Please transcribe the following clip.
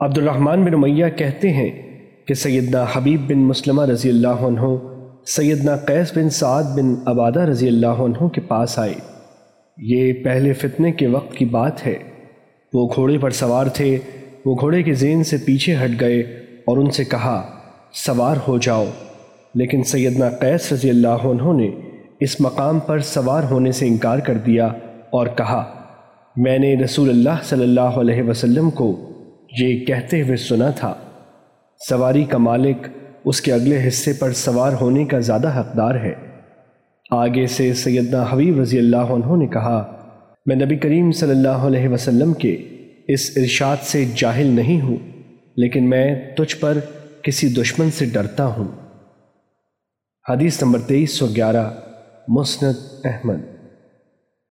عبد الرحمن بن امیہ کہتے ہیں کہ سیدنا حبیب بن مسلمہ رضی اللہ عنہ، سیدنا قیس بن سعد بن عبادہ رضی اللہ عنہ کے پاس آئے۔ یہ پہلے فتنے کے وقت کی بات ہے۔ وہ گھوڑے پر سوار تھے، وہ گھوڑے کے زین سے پیچھے ہٹ گئے اور ان سے کہا، سوار ہو جاؤ۔ لیکن سیدنا قیس رضی اللہ عنہ نے اس مقام پر سوار ہونے سے انکار کر دیا اور کہا، میں نے رسول اللہ صلی اللہ علیہ وسلم کو یہ کہتے ہوئے سنا تھا۔ سواری کا مالک اس کے اگلے حصے پر سوار ہونے کا زیادہ حقدار ہے۔ آگے سے سیدنا حبیب رضی اللہ عنہ نے کہا، میں نبی کریم صلی اللہ علیہ وسلم کے اس ارشاد سے جاہل نہیں ہوں، لیکن میں تجھ پر کسی دشمن سے ڈرتا ہوں۔ حدیث نمبر تیئیس سو گیارہ، مسند احمد۔